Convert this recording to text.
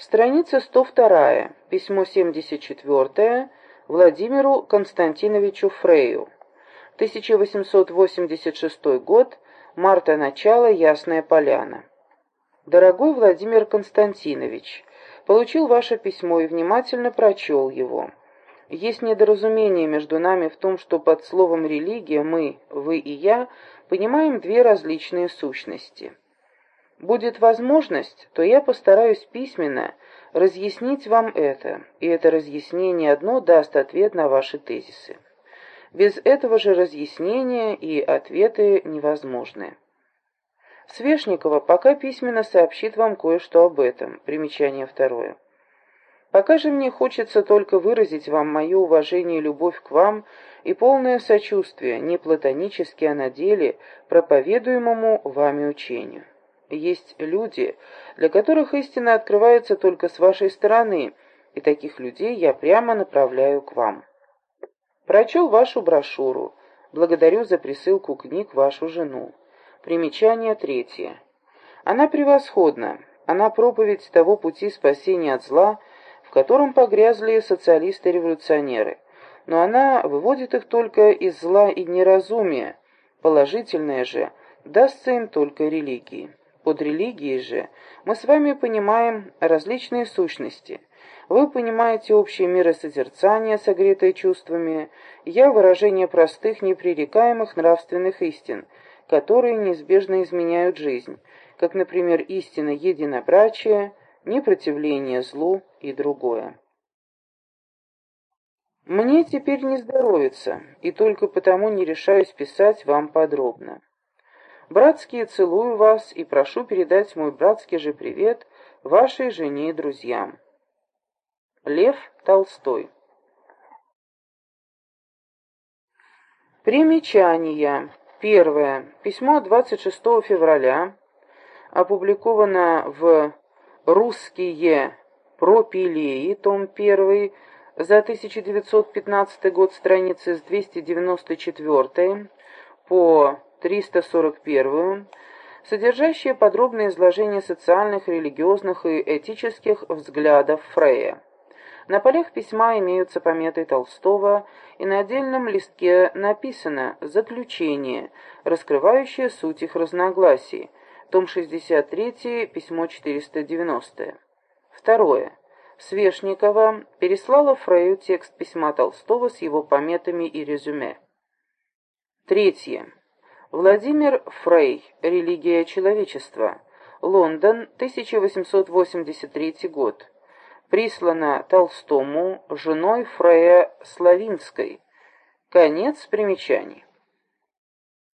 Страница 102. Письмо 74. Владимиру Константиновичу Фрею. 1886 год. Марта начало. Ясная поляна. Дорогой Владимир Константинович, получил ваше письмо и внимательно прочел его. Есть недоразумение между нами в том, что под словом «религия» мы, вы и я, понимаем две различные сущности. Будет возможность, то я постараюсь письменно разъяснить вам это, и это разъяснение одно даст ответ на ваши тезисы. Без этого же разъяснения и ответы невозможны. Свешникова пока письменно сообщит вам кое-что об этом. Примечание второе. Пока же мне хочется только выразить вам мое уважение и любовь к вам и полное сочувствие, не платонически, а на деле, проповедуемому вами учению. Есть люди, для которых истина открывается только с вашей стороны, и таких людей я прямо направляю к вам. Прочел вашу брошюру. Благодарю за присылку книг вашу жену. Примечание третье. Она превосходна. Она проповедь того пути спасения от зла, в котором погрязли социалисты-революционеры. Но она выводит их только из зла и неразумия. Положительное же дастся им только религии. Под религией же мы с вами понимаем различные сущности. Вы понимаете общее миросозерцание, согретое чувствами, я выражение простых, непререкаемых нравственных истин, которые неизбежно изменяют жизнь, как, например, истина единобрачия, непротивление злу и другое. Мне теперь не здоровится, и только потому не решаюсь писать вам подробно. Братские целую вас и прошу передать мой братский же привет вашей жене и друзьям. Лев Толстой Примечания. Первое. Письмо 26 февраля опубликовано в «Русские пропилеи», том 1, за 1915 год, страницы с 294 по 341, содержащее подробное изложение социальных, религиозных и этических взглядов Фрея. На полях письма имеются пометы Толстого, и на отдельном листке написано «Заключение», раскрывающее суть их разногласий. Том 63, письмо 490. Второе. Свешникова переслала Фрею текст письма Толстого с его пометами и резюме. Третье. Владимир Фрей. Религия человечества. Лондон, 1883 год. Прислано Толстому женой Фрея Славинской. Конец примечаний.